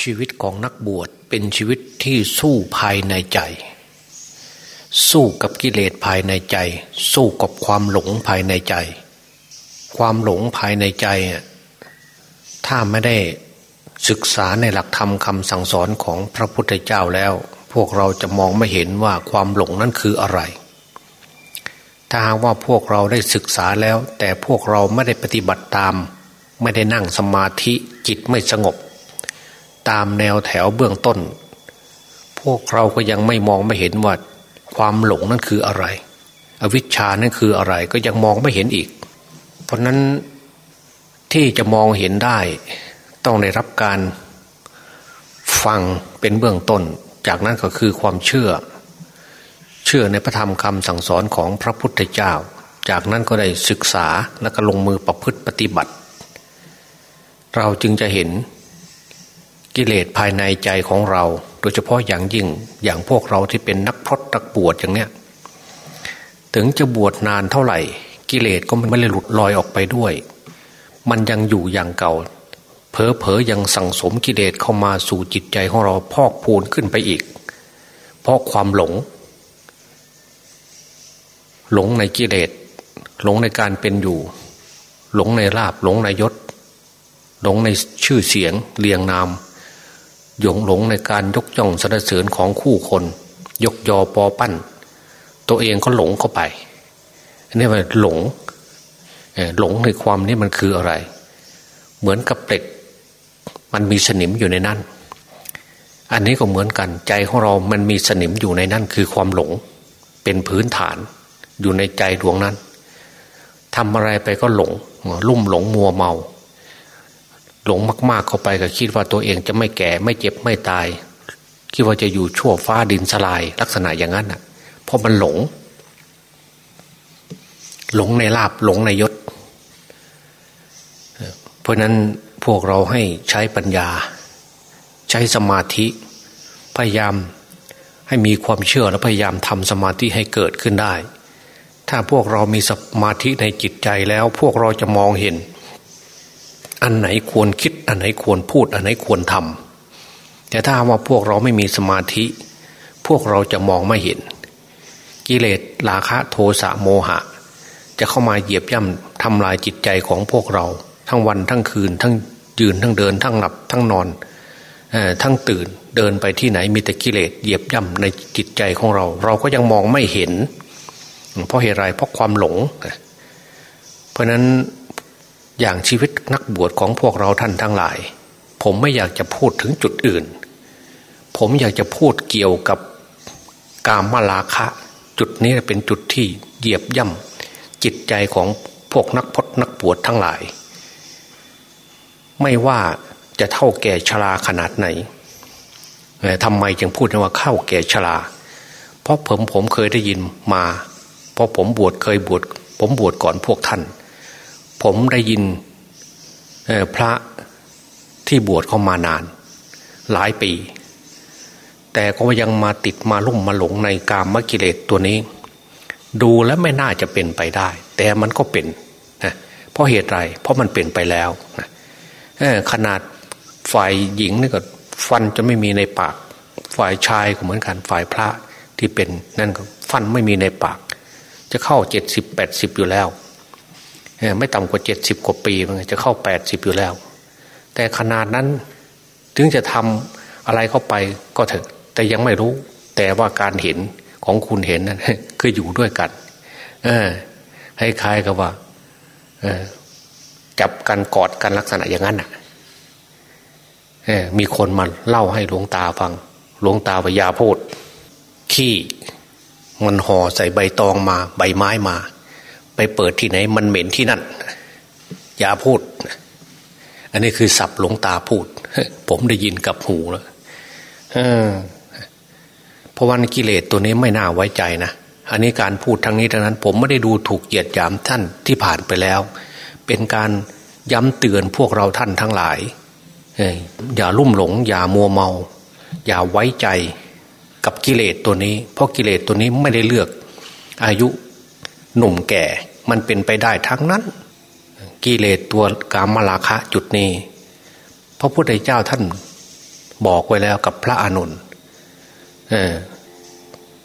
ชีวิตของนักบวชเป็นชีวิตที่สู้ภายในใจ สู้กับกิเลสภายในใจ สู้กับความหลงภายในใจ ความหลงภายในใจ ถ้าไม่ได้ศึกษาในหลักธรรมคำสั่งสอนของพระพุทธเจ้าแล้ว พวกเราจะมองไม่เห็นว่าความหลงนั้นคืออะไร ถ้าหากว่าพวกเราได้ศึกษาแล้ว แต่พวกเราไม่ได้ปฏิบัติตาม ไม่ได้นั่งสมาธิจิตไม่สงบ ตามแนวแถวเบื้องต้น พวกเราก็ยังไม่มองไม่เห็นว่าความหลงนั้นคืออะไร อวิชชานั้นคืออะไรก็ยังมองไม่เห็นอีก เพราะนั้นที่จะมองเห็นได้ ต้องได้รับการฟังเป็นเบื้องต้น จากนั้นก็คือความเชื่อ เชื่อในพระธรรมคำสั่งสอนของพระพุทธเจ้า จากนั้นก็ได้ศึกษาและก็ลงมือประพฤติปฏิบัติ เราจึงจะเห็น กิเลสภายในใจของเรา โดยเฉพาะอย่างยิ่งอย่างพวกเราที่เป็นนักพรตนักบวชอย่างเนี้ยถึงจะบวชนานเท่าไหร่ กิเลสก็ไม่ได้หลุดลอยออกไปด้วย มันยังอยู่อย่างเก่าเผลอเผอยังสั่งสมกิเลสเข้ามาสู่จิตใจของเราพอกพูนขึ้นไปอีก เพราะความหลง หลงในกิเลสหลงในการเป็นอยู่ หลงในลาบหลงในยศ หลงในชื่อเสียงเรียงนาม หยงหลงในการยกย่องสรรเสริญของคู่คน ยกยอปอปั้น ตัวเองก็หลงเข้าไปอันนี้มันหลงหลงในความนี้มันคืออะไร เหมือนกับเปล็ก มันมีสนิมอยู่ในนั้น อันนี้ก็เหมือนกันใจของเรามันมีสนิมอยู่ในนั้นคือความหลง เป็นพื้นฐานอยู่ในใจดวงนั้นทำอะไรไปก็หลงลุ่มหลงมัวเมา หลงมากๆเข้าไปก็คิดว่าตัวเองจะไม่แก่ไม่เจ็บไม่ตาย คิดว่าจะอยู่ชั่วฟ้าดินสลายลักษณะอย่างนั้นอะเพราะมันหลง หลงในลาบหลงในยศ เพราะนั้นพวกเราให้ใช้ปัญญา ใช้สมาธิ พยายามให้มีความเชื่อและพยายามทำสมาธิให้เกิดขึ้นได้ ถ้าพวกเรามีสมาธิในจิตใจแล้ว พวกเราจะมองเห็น อันไหนควรคิด อันไหนควรพูด อันไหนควรทำแต่ถ้าว่าพวกเราไม่มีสมาธิ พวกเราจะมองไม่เห็น กิเลสราคะโทสะโมหะ จะเข้ามาเหยียบย่ำทำลายจิตใจของพวกเรา ทั้งวันทั้งคืน ทั้งยืนทั้งเดิน ทั้งหลับทั้งนอนทั้งตื่นเดินไปที่ไหนมีแต่กิเลสเหยียบย่ำในจิตใจของเรา เราก็ยังมองไม่เห็น เพราะเหตุไรเพราะความหลง เพราะนั้น อย่างชีวิตนักบวชของพวกเราท่านทั้งหลาย ผมไม่อยากจะพูดถึงจุดอื่น ผมอยากจะพูดเกี่ยวกับกามมาลาคะ จุดนี้เป็นจุดที่เหยียบย่ำจิตใจของพวกนักพจนักบวชทั้งหลาย ไม่ว่าจะเท่าแก่ชราขนาดไหนทำไมจึงพูดว่าเข้าแก่ชราเพราะผมผมเคยได้ยินมา เพราะผมบวชเคยบวชผมบวชก่อนพวกท่าน ผมได้ยินพระที่บวชเข้ามานาน หลายปี แต่ก็ยังมาติดมาลุ่มมาหลงในกามกิเลสตัวนี้ ดูแล้วไม่น่าจะเป็นไปได้ แต่มันก็เป็นนะเพราะเหตุไร เพราะมันเป็นไปแล้วนะขนาดฝ่ายหญิงนี่ก็ฟันจะไม่มีในปาก ฝ่ายชายก็เหมือนกันฝ่ายพระที่เป็นนั่นก็ฟันไม่มีในปาก จะเข้าเจ็ดสิบแปดสิบอยู่แล้ว ไม่ต่ำกว่าเจ็ดสิบกว่าปีมันจะเข้าแปดสิบอยู่แล้ว แต่ขนาดนั้นถึงจะทำอะไรเข้าไปก็เถอะ แต่ยังไม่รู้ แต่ว่าการเห็นของคุณเห็นนั่นคืออยู่ด้วยกัน เออให้คล้ายกับว่าจับกันกอดกันลักษณะอย่างนั้นอะมีคนมาเล่าให้หลวงตาฟัง หลวงตาวิยาพูดขี้มันห่อใส่ใบตองมา ใบไม้มา ไปเปิดที่ไหน มันเหม็นที่นั่น อย่าพูด อันนี้คือสับหลวงตาพูด ผมได้ยินกับหูแล้วเพราะวันกิเลสตัวนี้ไม่น่าไว้ใจนะอันนี้การพูดทั้งนี้ทั้งนั้น ผมไม่ได้ดูถูกเหยียดหยามท่านที่ผ่านไปแล้ว เป็นการย้ำเตือนพวกเราท่านทั้งหลายอย่าลุ่มหลง อย่ามัวเมา อย่าไว้ใจกับกิเลสตัวนี้ เพราะกิเลสตัวนี้ไม่ได้เลือก อายุหนุ่มแก่ มันเป็นไปได้ทั้งนั้น กิเลสตัวกามลาคะจุดนี้พระพุทธเจ้าท่านบอกไว้แล้วกับพระอานนท์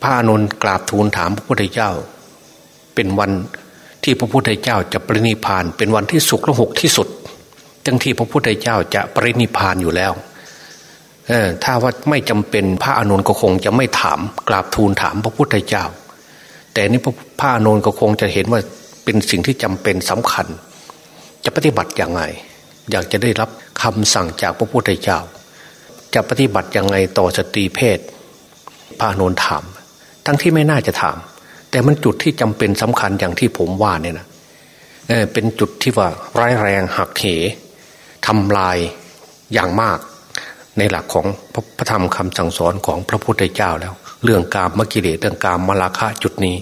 พระอานนท์กราบทูลถามพระพุทธเจ้า เป็นวันที่พระพุทธเจ้าจะปรินิพาน เป็นวันที่สุขและหกที่สุดทั้งที่พระพุทธเจ้าจะปรินิพานอยู่แล้วออถ้าว่าไม่จำเป็นพระอานนก็คงจะไม่ถามกราบทูลถามพระพุทธเจ้า แต่นี่พระอานนก็คงจะเห็นว่า เป็นสิ่งที่จำเป็นสำคัญ จะปฏิบัติอย่างไง อยากจะได้รับคำสั่งจากพระพุทธเจ้า จะปฏิบัติอย่างไงต่อสตรีเพศพระนนท์ถาม ทั้งที่ไม่น่าจะถาม แต่มันจุดที่จำเป็นสำคัญอย่างที่ผมว่าเนี่ยนะเเป็นจุดที่ว่าร้ายแรงหักเหทำลายอย่างมากในหลักของพระธรรมคำสั่งสอนของพระพุทธเจ้าแล้ว เรื่องการมกิเลสเรื่องการมลาคะจุดนี้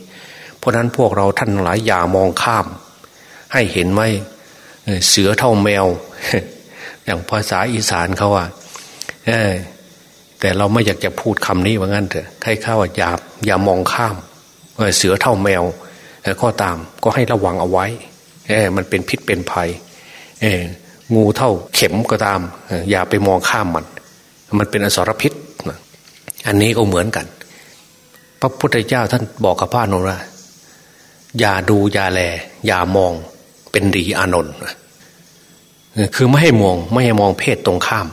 เพราะนั้นพวกเราท่านหลายอย่ามองข้าม ให้เห็นไว้เสือเท่าแมว อย่างภาษาอีสานเขาว่าแต่เราไม่อยากจะพูดคำนี้ว่างั้นเถอะใครเข้าว่าอย่าอย่ามองข้ามเสือเท่าแมวก็ตามก็ให้ระวังเอาไว้มันเป็นพิษเป็นภัยงูเท่าเข็มก็ตาม อย่าไปมองข้ามมัน มันเป็นอสรพิษ อันนี้ก็เหมือนกัน พระพุทธเจ้าท่านบอกกับพระนนท์ว่า อย่าดูอย่าแล อย่ามองเป็นดีอานนท์คือไม่ให้มองไม่ให้มองเพศตรงข้าม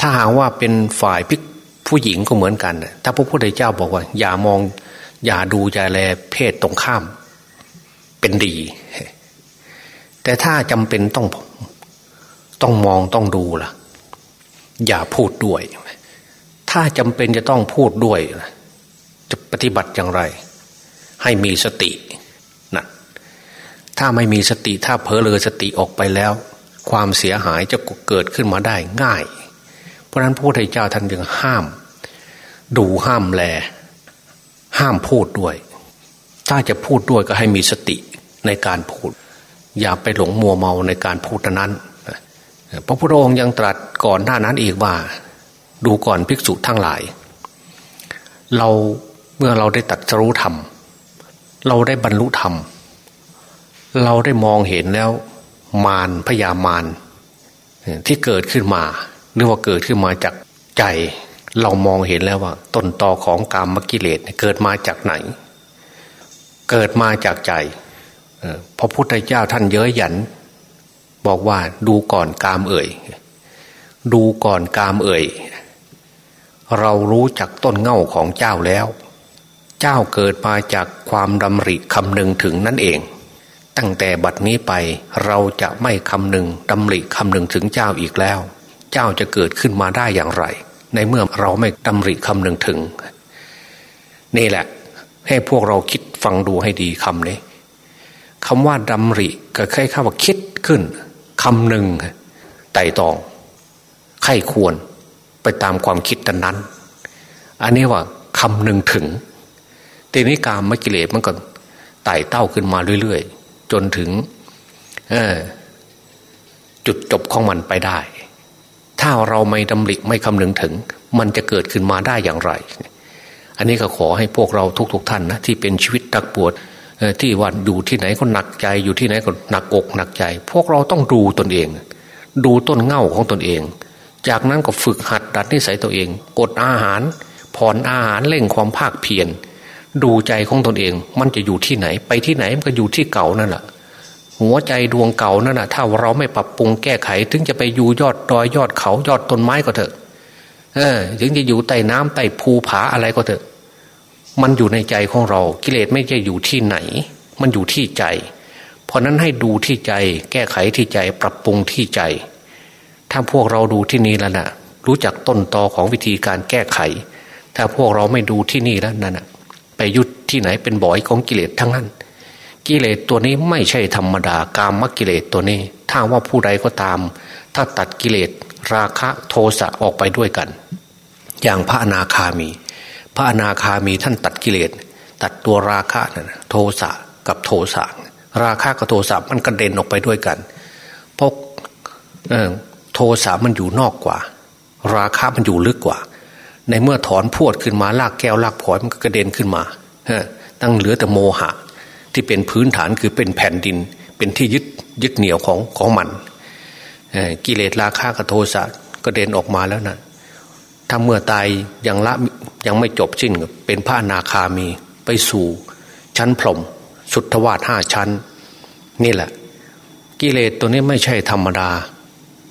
ถ้าหากว่าเป็นฝ่ายพิกผู้หญิงก็เหมือนกัน ถ้าพระพุทธเจ้าบอกว่า อย่ามอง อย่าดูอย่าแล เพศตรงข้าม เป็นดี แต่ถ้าจำเป็นต้องต้องมองต้องดูล่ะ อย่าพูดด้วย ถ้าจำเป็นจะต้องพูดด้วยจะปฏิบัติอย่างไร ให้มีสตินะถ้าไม่มีสติถ้าเผลอเลยสติออกไปแล้ว ความเสียหายจะเกิดขึ้นมาได้ง่าย เพราะนั้นพระพุทธเจ้าท่านจึงห้าม ดูห้ามแล ห้ามพูดด้วย ถ้าจะพูดด้วยก็ให้มีสติในการพูด อย่าไปหลงมัวเมาในการพูดนั้นพระพุทธองค์ยังตรัสก่อนหน้านั้นอีกว่า ดูก่อนภิกษุทั้งหลาย เราเมื่อเราได้ตัดรู้ธรรม เราได้บรรลุธรรม เราได้มองเห็นแล้ว มารพยามารที่เกิดขึ้นมาหรือว่าเกิดขึ้นมาจากใจ เรามองเห็นแล้วว่า ต้นตอของกามกิเลสเกิดมาจากไหน เกิดมาจากใจพระพุทธเจ้าท่านเย้ยหยัน บอกว่าดูก่อนกามเอ่ย ดูก่อนกามเอ่ย เรารู้จักต้นเง่าของเจ้าแล้ว เจ้าเกิดมาจาก ความดำริคำนึงถึงนั่นเอง ตั้งแต่บัดนี้ไปเราจะไม่คำนึงดำริคำนึงถึงเจ้าอีกแล้ว เจ้าจะเกิดขึ้นมาได้อย่างไร ในเมื่อเราไม่ดำริคำนึงถึง นี่แหละ ให้พวกเราคิดฟังดูให้ดีคำนี้คำว่าดำริก็คล้ายๆว่าคิดขึ้นคำหนึ่งไต่ตองไข้ควรไปตามความคิดนั้น อันนี้ว่าคำหนึ่งถึง ทีนี้การมกิเลสมันก็ไต่เต้าขึ้นมาเรื่อยๆ จนถึงจุดจบของมันไปได้ ถ้าเราไม่ดำริไม่คำนึงถึง มันจะเกิดขึ้นมาได้อย่างไร อันนี้ก็ขอให้พวกเราทุกๆทท่านนะที่เป็นชีวิตตักปวดที่วันอยู่ที่ไหนก็หนักใจ อยู่ที่ไหนก็หนักอกหนักใจ พวกเราต้องดูตนเอง ดูต้นเง่าของตนเอง จากนั้นก็ฝึกหัดดัดนิสัยตัวเอง กดอาหาร ผ่อนอาหารเร่งความภาคเพียร ดูใจของตนเอง มันจะอยู่ที่ไหน ไปที่ไหนมันก็อยู่ที่เก่านั่นแหละหัวใจดวงเก่านั่นแหะถ้าเราไม่ปรับปรุงแก้ไข ถึงจะไปอยู่ยอดดอยยอดเขายอดต้นไม้ก็เถอะ เออ ถึงจะอยู่ใต้น้ำใต้ภูผาอะไรก็เถอะ มันอยู่ในใจของเรา กิเลสไม่ใช่อยู่ที่ไหน มันอยู่ที่ใจ เพราะนั้นให้ดูที่ใจ แก้ไขที่ใจ ปรับปรุงที่ใจ ถ้าพวกเราดูที่นี่แล้วนะ่ะ รู้จักต้นตอของวิธีการแก้ไข ถ้าพวกเราไม่ดูที่นี่แล้วนั่นนะ ไปยุดที่ไหนเป็นบ่อยของกิเลสทั้งนั้น กิเลสตัวนี้ไม่ใช่ธรรมดากามมกิเลสตัวนี้ ถ้าว่าผู้ใดก็ตาม ถ้าตัดกิเลสราคะโทสะออกไปด้วยกัน อย่างพระอนาคามี พระอนาคามีท่านตัดกิเลสตัดตัวราคะนะโทสะกับโทสะราคะกับโทสะมันกระเด็นออกไปด้วยกันเพราะโทสะมันอยู่นอกกว่า ราคะมันอยู่ลึกกว่า ในเมื่อถอนพวดขึ้นมาลากแก้วลากผอยมันก็กระเด็นขึ้นมาตั้งเหลือแต่โมหะ ที่เป็นพื้นฐานคือเป็นแผ่นดิน เป็นที่ยึดยึดเหนี่ยวของของมันกิเลสราคะกับโทสะกระเด็นออกมาแล้วนะถ้าเมื่อตายยังละยังไม่จบสิ้นเป็นพระนาคามีไปสู่ชั้นพรมสุทธวาสห้าชั้น นี่แหละ กิเลสตัวนี้ไม่ใช่ธรรมดา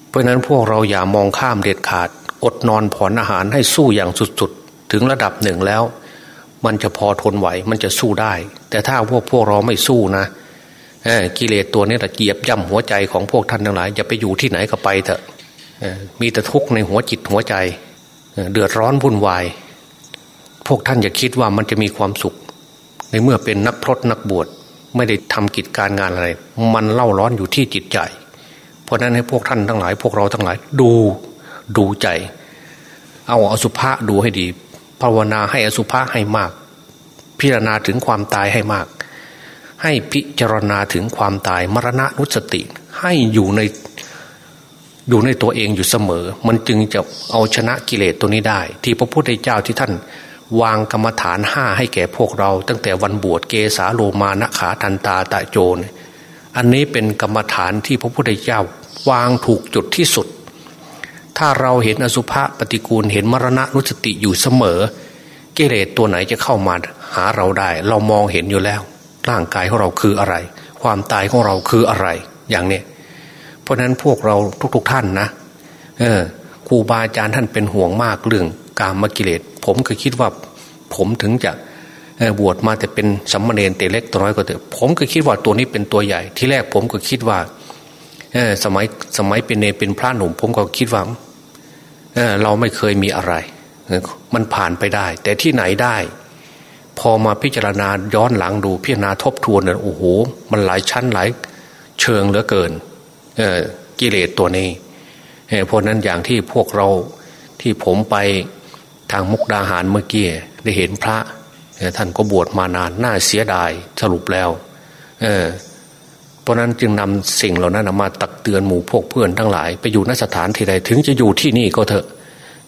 เพราะนั้นพวกเราอย่ามองข้ามเด็ดขาด อดนอนผ่อนอาหารให้สู้อย่างสุดๆ ถึงระดับหนึ่งแล้ว มันจะพอทนไหวมันจะสู้ได้ แต่ถ้าพวกพวกเราไม่สู้นะกิเลสตัวนี้จะเกียบย่ำหัวใจของพวกท่านทั้งหลายจะไปอยู่ที่ไหนก็ไปเถอะมีแต่ทุกข์ในหัวจิตหัวใจ เดือดร้อนวุ่นวาย พวกท่านอย่าคิดว่ามันจะมีความสุข ในเมื่อเป็นนักพรตนักบวชไม่ได้ทำกิจการงานอะไร มันเล่าร้อนอยู่ที่จิตใจ เพราะนั้นให้พวกท่านทั้งหลาย พวกเราทั้งหลายดู ดูใจ เอาอสุภะดูให้ดี ภาวนาให้อสุภะให้มาก พิจารณาถึงความตายให้มาก ให้พิจารณาถึงความตายมรณะนุสติ ให้อยู่ในอยู่ในตัวเองอยู่เสมอ มันจึงจะเอาชนะกิเลสตัวนี้ได้ ที่พระพุทธเจ้าที่ท่านวางกรรมฐานห้าให้แก่พวกเรา ตั้งแต่วันบวชเกสาโลมานะขาทันตาตะโจน อันนี้เป็นกรรมฐานที่พระพุทธเจ้าวางถูกจุดที่สุด ถ้าเราเห็นอสุภะปฏิกูลเห็นมรณะนุสติอยู่เสมอ กิเลสตัวไหนจะเข้ามาหาเราได้ เรามองเห็นอยู่แล้ว ร่างกายของเราคืออะไร ความตายของเราคืออะไร อย่างนี้เพราะนั้นพวกเราทุกๆทท่านนะ เออครูบาอาจารย์ท่านเป็นห่วงมากเรื่องกามกิเลส ผมก็คิดว่า ผมถึงจะบวชมาแต่เป็นสัมมาเนรเตเล็กตัวน้อยก็เถอะผมก็คิดว่าตัวนี้เป็นตัวใหญ่ ที่แรกผมก็คิดว่าสมัยสมัยเป็นเนเป็นพระหนุ่มผมก็คิดว่า เราไม่เคยมีอะไร มันผ่านไปได้ แต่ที่ไหนได้ พอมาพิจารณาย้อนหลังดูพิจารณาทบทวนเนี่ยโอ้โห มันหลายชั้นหลายเชิงเหลือเกินกิเลสตัวนี้เพราะนั้นอย่างที่พวกเราที่ผมไปทางมุกดาหารเมื่อกี้ได้เห็นพระท่านก็บวชมานานน่าเสียดายสรุปแล้ว เเพราะนั้นจึงนำสิ่งเหล่านั้นมาตักเตือนหมู่พวกเพื่อนทั้งหลาย ไปอยู่นสถานที่ใดถึงจะอยู่ที่นี่ก็เถอะ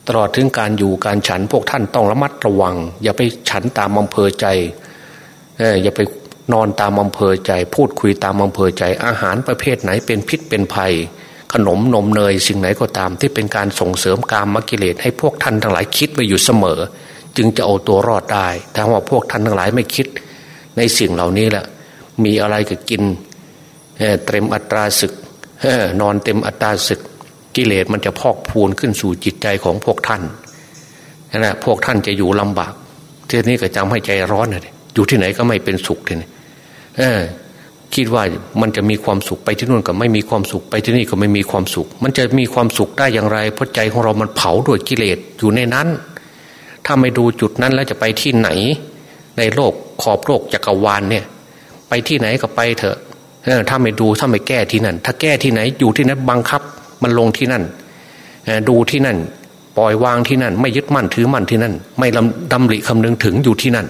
ตลอดถึงการอยู่การฉันพวกท่านต้องระมัดระวัง อย่าไปฉันตามอำเภอใจอย่าไปนอนตามอำเภอใจ พูดคุยตามอำเภอใจ อาหารประเภทไหนเป็นพิษเป็นภัย ขนมนมเนยสิ่งไหนก็ตาม ที่เป็นการส่งเสริมกามมกิเลสให้พวกท่านทั้งหลายคิดไว้อยู่เสมอ จึงจะเอาตัวรอดได้ถ้าว่าพวกท่านทั้งหลายไม่คิด ในสิ่งเหล่านี้แหละมีอะไรก็กิน เต็มอัตราศึกนอนเต็มอัตราศึก กิเลสมันจะพอกพูนขึ้นสู่จิตใจของพวกท่านนั่นแหละพวกท่านจะอยู่ลำบากทีนี้ก็จำให้ใจร้อนเลยอยู่ที่ไหนก็ไม่เป็นสุขทีนี้เออ คิดว่ามันจะมีความสุขไปที่นู่นก็ไม่มีความสุขไปที่นี่ก็ไม่มีความสุข มันจะมีความสุขได้อย่างไร เพราะใจของเรามันเผาด้วยกิเลสอยู่ในนั้น ถ้าไม่ดูจุดนั้นแล้วจะไปที่ไหน ในโลกขอบโลกจักรวาลเนี่ย ไปที่ไหนก็ไปเถอะ ถ้าไม่ดูถ้าไม่แก้ที่นั่น ถ้าแก้ที่ไหนอยู่ที่นั้นบังคับมันลงที่นั่นดูที่นั่น ปล่อยวางที่นั่น ไม่ยึดมั่นถือมั่นที่นั่น ไม่ดำริคำนึงถึงอยู่ที่นั่น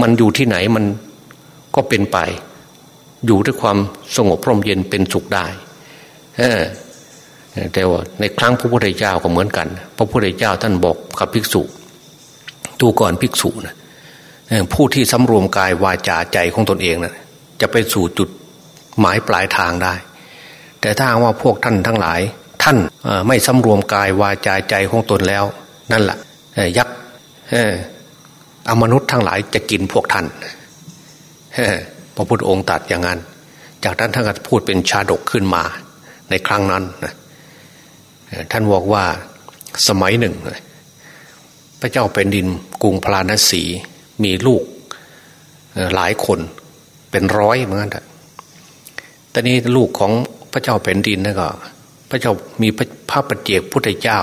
มันอยู่ที่ไหนมันก็เป็นไป อยู่ด้วยความสงบพร่มเย็นเป็นสุขได้แต่ว่าในครั้งพระพุทธเจ้าก็เหมือนกัน พระพุทธเจ้าท่านบอกกับภิกษุตูก่อนภิกษุนะผู้ที่สำรวมกายวาจาใจของตนเองนะจะไปสู่จุด หมายปลายทางได้ แต่ถ้าว่าพวกท่านทั้งหลาย ท่านไม่สำรวมกายวาจาใจของตนแล้ว นั่นแหละยักษ์อมนุษย์ทั้งหลายจะกินพวกท่านพระพุทธองค์ตัดอย่างนั้น จากนั้นท่านก็พูดเป็นชาดกขึ้นมา ในครั้งนั้นท่านบอกว่าสมัยหนึ่ง พระเจ้าเป็นดินกรุงพราณสีมีลูกหลายคนเป็นร้อยเหมือนกัน แต่นี้ลูกของพระเจ้าแผ่นดินนั่นก็ พระเจ้ามีพระปฏิเจกพุทธเจ้า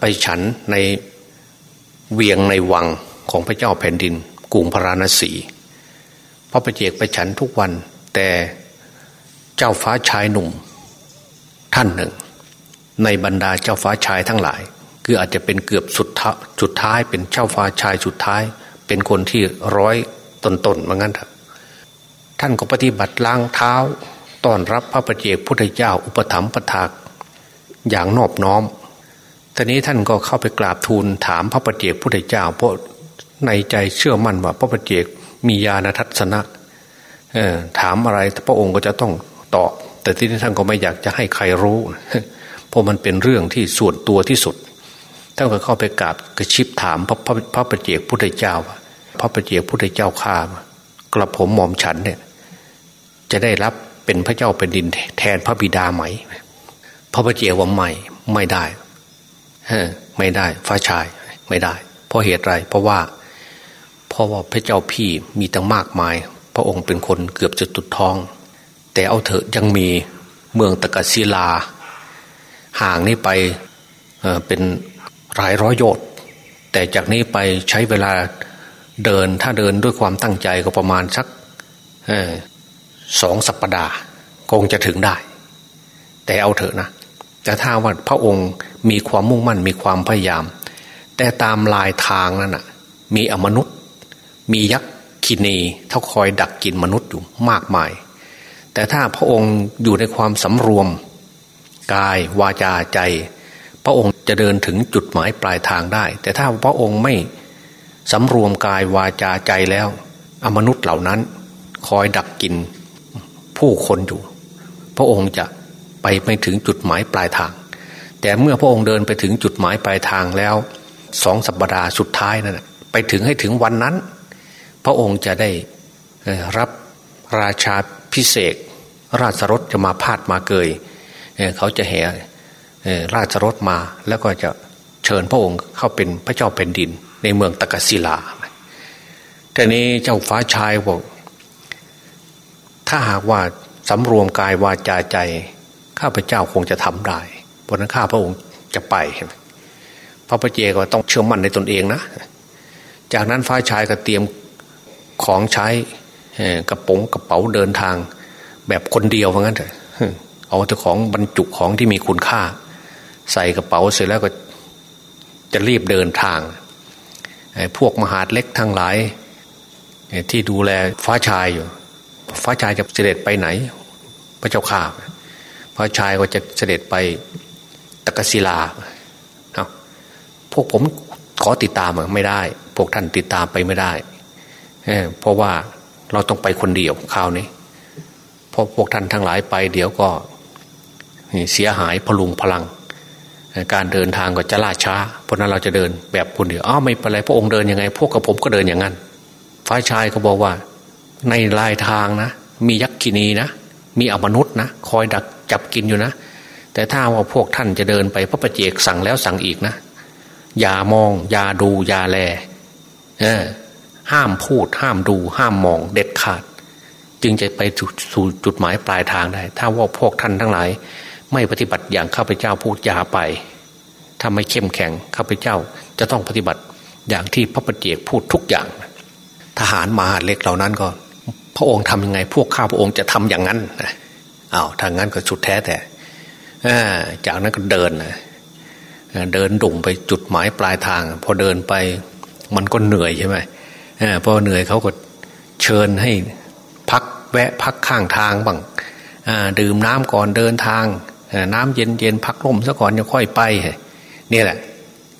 ไปฉันในเวียงในวังของพระเจ้าแผ่นดินกรุงพราณสี พระประเจกไปฉันทุกวัน แต่เจ้าฟ้าชายหนุ่ม ท่านหนึ่ง ในบรรดาเจ้าฟ้าชายทั้งหลาย คืออาจจะเป็นเกือบสุดสุดท้ายเป็นเจ้าฟ้าชายสุดท้าย เป็นคนที่ร้อยตนๆเหมือนกัน ท่านก็ปฏิบัติล้างเท้าต้อนรับพระประเจกพุทธเจ้าอุปถัมภ์ประทากอย่างนอบน้อมตอนนี้ท่านก็เข้าไปกราบทูลถามพระประเจกพุทธเจ้าเพราะในใจเชื่อมั่นว่าพระประเจกมีญาณทัศนะถามอะไรพระองค์ก็จะต้องตอบ แต่ที่นี้ท่านก็ไม่อยากจะให้ใครรู้เพราะมันเป็นเรื่องที่ส่วนตัวที่สุดท่านก็เข้าไปกราบกระชิบถามพระพระพระเจกพุทธเจ้า พระปเจกพุทธเจ้าข้ากระผมหม่อมฉันเนี่ย จะได้รับเป็นพระเจ้าเป็นดินแทนพระบิดาไหม พระปเจกว่าไม่ไม่ได้ไม่ได้ฟ้าชายไม่ได้ เพราะเหตุไร เพราะว่าเพราะว่าพระเจ้าพี่มีตั้งมากมาย พระองค์เป็นคนเกือบจะตุดท้อง แต่เอาเถอะยังมีเมืองตะกัศิลา ห่างนี้ไปเเป็นหลายร้อยโยชน์แต่จากนี้ไปใช้เวลาเดินถ้าเดินด้วยความตั้งใจก็ประมาณสัก สองสัปปดาห์คงจะถึงได้ แต่เอาเถอะนะ แต่ถ้าว่าพระองค์มีความมุ่งมั่นมีความพยายาม แต่ตามลายทางนั้นนะมีอมนุษย์ มียักษ์คินีเท่าคอยดักกินมนุษย์อยู่มากมาย แต่ถ้าพระองค์อยู่ในความสำรวม กายวาจาใจ พระองค์จะเดินถึงจุดหมายปลายทางได้ แต่ถ้าพระองค์ไม่สำรวมกายวาจาใจแล้ว อมนุษย์เหล่านั้น คอยดักกิน ผู้คนอยู่ พระองค์จะไปไม่ถึงจุดหมายปลายทาง แต่เมื่อพระองค์เดินไปถึงจุดหมายปลายทางแล้วสองสัปดาห์สุดท้ายนั่นไปถึงให้ถึงวันนั้น พระองค์จะได้รับราชาพิเศษราชรถจะมาพาดมาเกยเขาจะแห่ราชรถมาแล้วก็จะเชิญพระองค์เข้าเป็นพระเจ้าแผ่นดิน ในเมืองตะกศิลาแต่นี้เจ้าฟ้าชายบอก ถ้าหากว่าสำรวมกายวาจาใจ ข้าพเจ้าคงจะทำได้เพราะนั้นข้าพระองค์จะไปพระพเจก็ต้องเชื่อมั่นในตนเองนะ จากนั้นฟ้าชายก็เตรียมของใช้กระป๋องกระเป๋าเดินทาง แบบคนเดียวว่างั้นเถอะเอาแต่ของบรรจุของที่มีคุณค่า ใส่กระเป๋าเสร็จแล้วก็จะรีบเดินทางพวกมหาดเล็กทั้งหลายที่ดูแลฟ้าชายอยู่ ฟ้าชายจะเสด็จไปไหน พระเจ้าข่าฟ้าชายก็จะเสด็จไปตะกศิลาเพวกผมขอติดตามไม่ได้ พวกท่านติดตามไปไม่ได้เเพราะว่าเราต้องไปคนเดียวคราวนี้พอพวกท่านทั้งหลายไป เดี๋ยวก็เสียหายพลุงพลัง การเดินทางก็จะล่าช้า เพราะนั้นเราจะเดินแบบคนเดียวอ้าวไม่เป็นไรพระองค์เดินยังไง พวกกับผมก็เดินอย่างนั้นฝ่ายชายก็บอกว่า ในลายทางนะ มียักษ์กินีนะ มีอมนุษย์นะคอยดักจับกินอยู่นะ แต่ถ้าว่าพวกท่านจะเดินไปพระประเจกสั่งแล้วสั่งอีกนะ อย่ามอง อย่าดู อย่าแลเออห้ามพูด ห้ามดู ห้ามมองเด็ดขาด จึงจะไปสู่จุดหมายปลายทางได้ ถ้าว่าพวกท่านทั้งหลาย ไม่ปฏิบัติอย่างข้าพเจ้าพูดอย่าไปถ้าไม่เข้มแข็งข้าพเจ้าจะต้องปฏิบัติอย่างที่พระประเจกพูดทุกอย่าง ทหารมหาเล็กเหล่านั้นก็ พระองค์ทำยังไง พวกข้าพระองค์จะทำอย่างนั้นอ้าวทางนั้นก็สุดแท้แต่จากนั้นก็เดินนะเดินดุ่งไปจุดหมายปลายทาง พอเดินไปมันก็เหนื่อยใช่ไหมพอเหนื่อยเขาก็เชิญให้พักแวะพักข้างทางบ้างดื่มน้ำก่อนเดินทาง น้ำเย็นเย็นพักลมซะก่อนจะค่อยไปนี่แหละ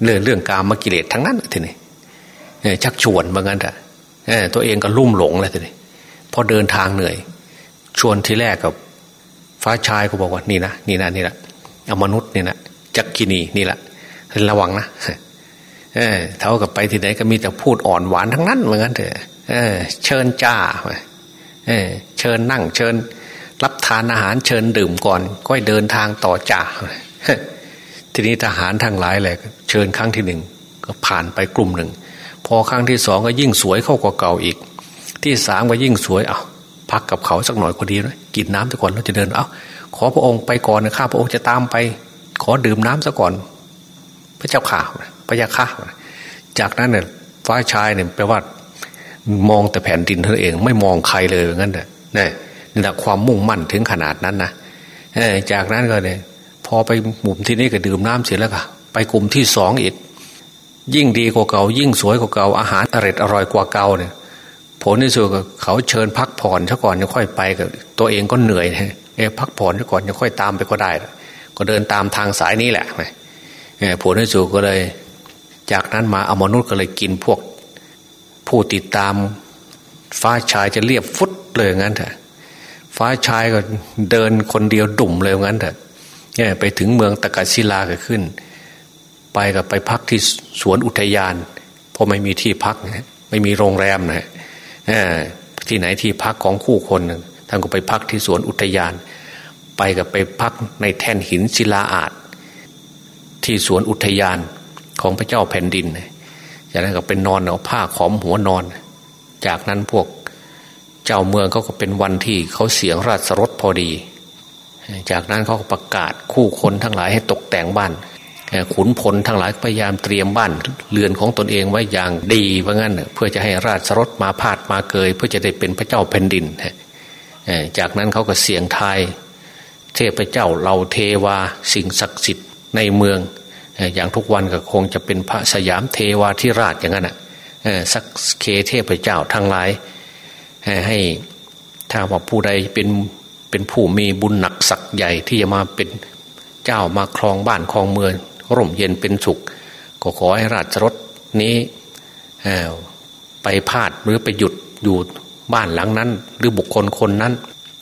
เรื่องเรื่องการมกิเลสทั้งนั้นทีนี้ชักชวนเหมือนกันแต่ตัวเองก็ลุ่มหลงเลยทีนี้ พอเดินทางเหนื่อย ชวนทีแรกกับ ฟ้าชายก็บอกว่านี่นะนี่นะนี่แหละเอามนุษย์นี่นะจักกินีนี่แหละระวังนะเออเท่ากับไปที่ไหนก็มีแต่พูดอ่อนหวานทั้งนั้นเหมือนกันเถอะเออ เชิญจ้าเออ เชิญนั่ง เชิญ รับทานอาหารเชิญดื่มก่อนก็เดินทางต่อจ่าทีนี้ทหารทั้งหลายแหละเชิญครั้งที่หนึ่งก็ผ่านไปกลุ่มหนึ่ง พอครั้งที่สองก็ยิ่งสวยเข้ากว่าเก่าอีก ที่สามก็ยิ่งสวยเอาพักกับเขาสักหน่อยก็ดีนะกินน้ำซะก่อนเราจะเดินเอาขอพระองค์ไปก่อนนะข้าพระองค์จะตามไป ขอดื่มน้ำซะก่อน พระเจ้าข่าพระยาข้าจากนั้นเนี่ยฟ้าชายเนี่ยแปลว่ามองแต่แผ่นดินเท่านั้นเอง ไม่มองใครเลยงั้นเนี่ยนี่แหละความมุ่งมั่นถึงขนาดนั้นนะจากนั้นก็เนี่ยพอไปหมุมที่นี่ก็ดื่มน้ำเสร็จแล้วก็ไปกลุ่มที่สองอีก ยิ่งดีกว่าเก่า ยิ่งสวยกว่าเก่าอาหารอร่อยอร่อยกว่าเก่าเนี่ย ผลที่สุดเขาเชิญพักผ่อนซะก่อนจะค่อยไปกับตัวเองก็เหนื่อยเอพักผ่อนซะก่อนจะค่อยตามไปก็ได้ ก็เดินตามทางสายนี้แหละผลที่สุดก็เลย จากนั้นมาอมนุษย์ก็เลยกินพวก ผู้ติดตามฟ้าชายจะเรียบฟุตเลยงั้นเถอะฟ้าชายก็เดินคนเดียวดุ่มเลยงั้นเถอะไปถึงเมืองตะกัศิลาก็ขึ้น ไปกับไปพักที่สวนอุทยานเพราะไม่มีที่พักนะไม่มีโรงแรมนะ ที่ไหนที่พักของคู่คนท่านก็ไปพักที่สวนอุทยาน ไปกับไปพักในแท่นหินศิลาอาดที่สวนอุทยานของพระเจ้าแผ่นดินจากนั้นก็เป็นนอนเอาผ้าขอมหัวนอน จากนั้นพวกเจ้าเมืองเขาก็เป็นวันที่เขาเสียงราชรถพอดี จากนั้นเขาก็ประกาศคู่คนทั้งหลายให้ตกแต่งบ้าน ขุนพลทั้งหลายพยายามเตรียมบ้านเรือนของตนเองไว้อย่างดีว่างั้นเพื่อจะให้ราชรถมาพาดมาเกย เพื่อจะได้เป็นพระเจ้าแผ่นดินจากนั้นเขาก็เสียงทายเทพเจ้าเราเทวาสิ่งศักดิ์สิทธิ์ในเมือง อย่างทุกวันก็คงจะเป็นพระสยามเทวาธิราชอย่างนั้นอะสักเคเทพเจ้าทั้งหลายให้ถ้าว่าผู้ใดเป็นเป็นผู้มีบุญหนักศักใหญ่ที่จะมาเป็นเจ้ามาครองบ้านครองเมือง ร่มเย็นเป็นสุข ก็ขอให้ราชรถนี้ไปพาดหรือไปหยุดอยู่บ้านหลังนั้น หรือบุคคลคนนั้น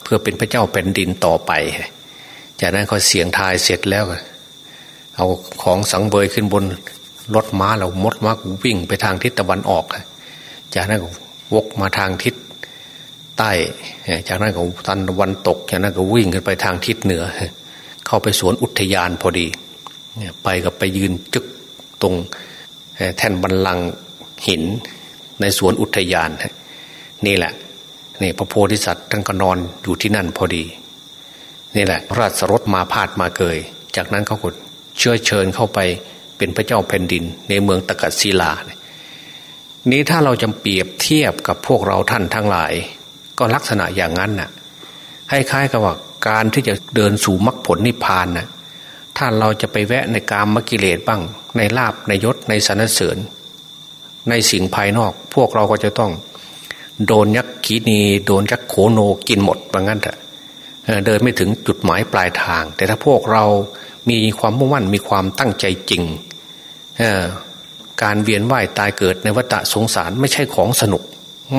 เพื่อเป็นพระเจ้าแผ่นดินต่อไป จากนั้นเขาเสียงทายเสร็จแล้ว เอาของสังเวยขึ้นบนรถม้าเรามดม้าวิ่งไปทางทิศตะวันออก จากนั้นก็วกมาทางทิศใต้ จากนั้นก็ตันวันตก จากนั้นก็วิ่งขึ้นไปทางทิศเหนือ เข้าไปสวนอุทยานพอดี ไปกับไปยืนจึกตรงแท่นบันลังหินในสวนอุทยาน นี่แหละนี่พระโพธิสัตว์ท่านก็นอนอยู่ที่นั่นพอดี นี่แหละ ราชรถมาพาดมาเกย จากนั้นเขาก็เชื้อเชิญเข้าไปเป็นพระเจ้าแผ่นดิน ในเมืองตะกัศิลา นี้ถ้าเราจะเปรียบเทียบกับพวกเราท่านทั้งหลาย ก็ลักษณะอย่างนั้นน่ะให้คล้ายกับว่าการที่จะเดินสู่มรรคผลนิพพานน่ะ ถ้าเราจะไปแวะในกามมกิเลสบ้าง ในลาบในยศในสนเสริญ ในสิ่งภายนอก พวกเราก็จะต้อง โดนยักษ์ขีนีโดนยักษ์โขโนกินหมดว่างั้นเถอะเดินไม่ถึงจุดหมายปลายทาง แต่ถ้าพวกเรามีความมุ่งมั่นมีความตั้งใจจริงการเวียนว่ายตายเกิดในวัฏสงสารไม่ใช่ของสนุก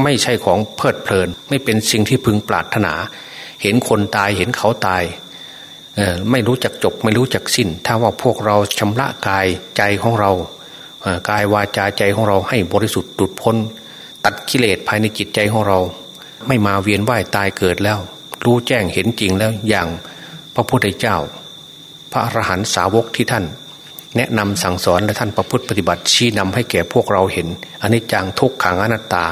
ไม่ใช่ของเพลิดเพลิน ไม่เป็นสิ่งที่พึงปรารถนา เห็นคนตายเห็นเขาตาย ไม่รู้จักจบไม่รู้จักสิ้น ถ้าว่าพวกเราชำระกายใจของเรากายวาจาใจของเราให้บริสุทธิ์ดุดพ้น ตัดกิเลสภายในจิตใจของเรา ไม่มาเวียนว่ายตายเกิดแล้ว รู้แจ้งเห็นจริงแล้วอย่างพระพุทธเจ้า พระอรหันตสาวกที่ท่าน แนะนำสั่งสอนและท่านประพฤติปฏิบัติชี้นำให้แก่พวกเราเห็นอันนี้จังทุกขังอนัตตา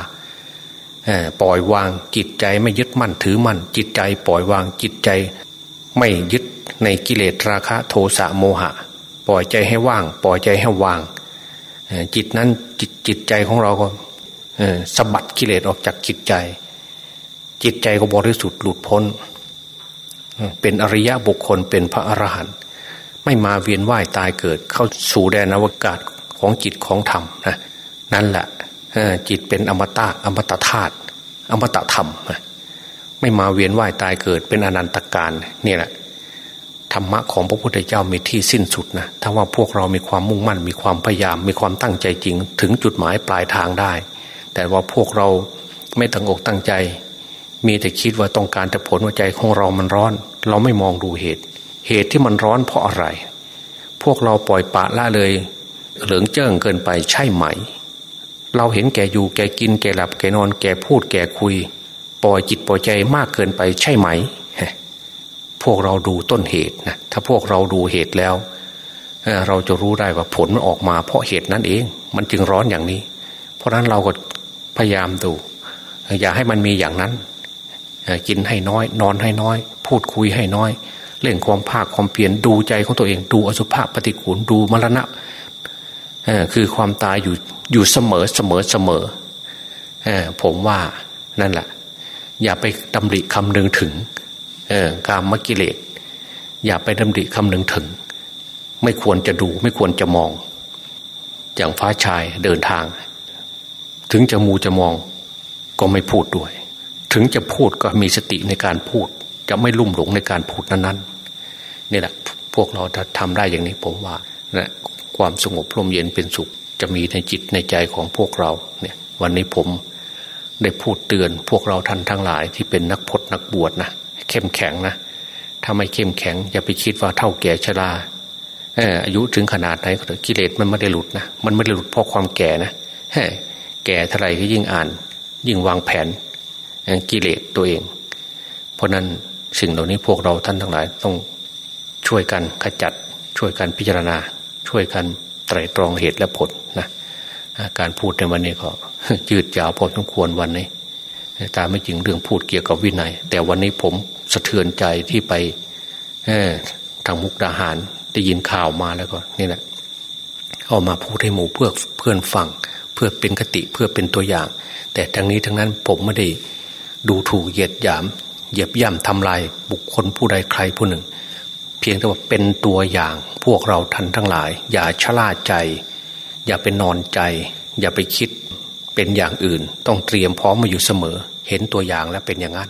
ปล่อยวางจิตใจไม่ยึดมั่นถือมั่นจิตใจปล่อยวางจิตใจ ไม่ยึด ในกิเลสราคะโทสะโมหะ ปล่อยใจให้ว่าง ปล่อยใจให้วางจิตนั้นจิตจิตใจของเราก็สะบัดกิเลสออกจากจิตใจ จิตใจก็บริสุทธิ์หลุดพ้น เป็นอริยะบุคคลเป็นพระอรหันต์ไม่มาเวียนว่ายตายเกิด เข้าสู่แดนอวกาศของจิตของธรรมนะนั่นแหละจิตเป็นอมตะอมตะธาตุอมตะธรรม ไม่มาเวียนว่ายตายเกิดเป็นอนันตการนี่แหละ ธรรมะของพระพุทธเจ้ามีที่สิ้นสุดนะถ้าว่าพวกเรามีความมุ่งมั่น มีความพยายาม มีความตั้งใจจริง ถึงจุดหมายปลายทางได้ แต่ว่าพวกเราไม่ตั้งอกตั้งใจ มีแต่คิดว่าต้องการแต่ผลหัวใจของเรามันร้อน เราไม่มองดูเหตุ เหตุที่มันร้อนเพราะอะไร พวกเราปล่อยปะละเลย เหลืองเจิ้งเกินไปใช่ไหม เราเห็นแก่อยู่แก่กินแก่หลับแก่นอนแก่พูดแก่คุย ปล่อยจิตปล่อยใจมากเกินไปใช่ไหม พวกเราดูต้นเหตุนะถ้าพวกเราดูเหตุแล้วเราจะรู้ได้ว่าผลมันออกมา เพราะเหตุนั้นเอง มันจึงร้อนอย่างนี้ เพราะนั้นเราก็พยายามดู อย่าให้มันมีอย่างนั้น กินให้น้อย นอนให้น้อย พูดคุยให้น้อย เล่นความภาคความเปลี่ยนดูใจของตัวเอง ดูอสุภะปฏิกูลดูมรณะคือความตายอยู่อยู่เสมอเสมอเสมอผมว่านั่นแหละอย่าไปดำริคำนึงถึง กามกิเลส อย่าไปดำริคำหนึ่งถึง ไม่ควรจะดูไม่ควรจะมอง อย่างฟ้าชายเดินทาง ถึงจะมูจะมองก็ไม่พูดด้วย ถึงจะพูดก็มีสติในการพูด จะไม่ลุ่มหลงในการพูดนั้นๆนี่แหละพวกเราถ้าทำได้อย่างนี้ผมว่านะความสงบร่มเย็นเป็นสุข จะมีในจิตในใจของพวกเราเนี่ย วันนี้ผมได้พูดเตือนพวกเราท่านทั้งหลายที่เป็นนักพจนักบวชนะ เข้มแข็งนะถ้าไม่เข้มแข็ง อย่าไปคิดว่าเท่าแก่ชราอายุถึงขนาดไหนกิเลสมันไม่ได้หลุดนะมันไม่ได้หลุดเพราะความแก่นะแก่เท่าไรก็ยิ่งอ่าน ยิ่งวางแผนกิเลสตัวเอง เพราะนั้นสิ่งเหล่านี้พวกเราท่านทั้งหลายต้องช่วยกันขจัด ช่วยกันพิจารณา ช่วยกันไตรตรองเหตุและผลนะการพูดในวันนี้ก็ยืดยาวพอสมควรวันนี้ ตามไม่จริงเรื่องพูดเกี่ยวกับวินัย แต่วันนี้ผมสะเทือนใจที่ไปทางมุกดาหารได้ยินข่าวมาแล้วก็นี่แหละเอามาพูดให้หมู่เพื่อเพื่อนฟังเพื่อเป็นคติเพื่อเป็นตัวอย่าง แต่ทั้งนี้ทั้งนั้นผมไม่ได้ดูถูกเหยียดหยาม เหยียบย่ำทำลายบุคคลผู้ใดใครผู้หนึ่ง เพียงแต่ว่าเป็นตัวอย่างพวกเราท่านทั้งหลาย อย่าชะล่าใจ อย่าไปนอนใจ อย่าไปคิด เป็นอย่างอื่น ต้องเตรียมพร้อมมาอยู่เสมอ เห็นตัวอย่างแล้วเป็นอย่างนั้น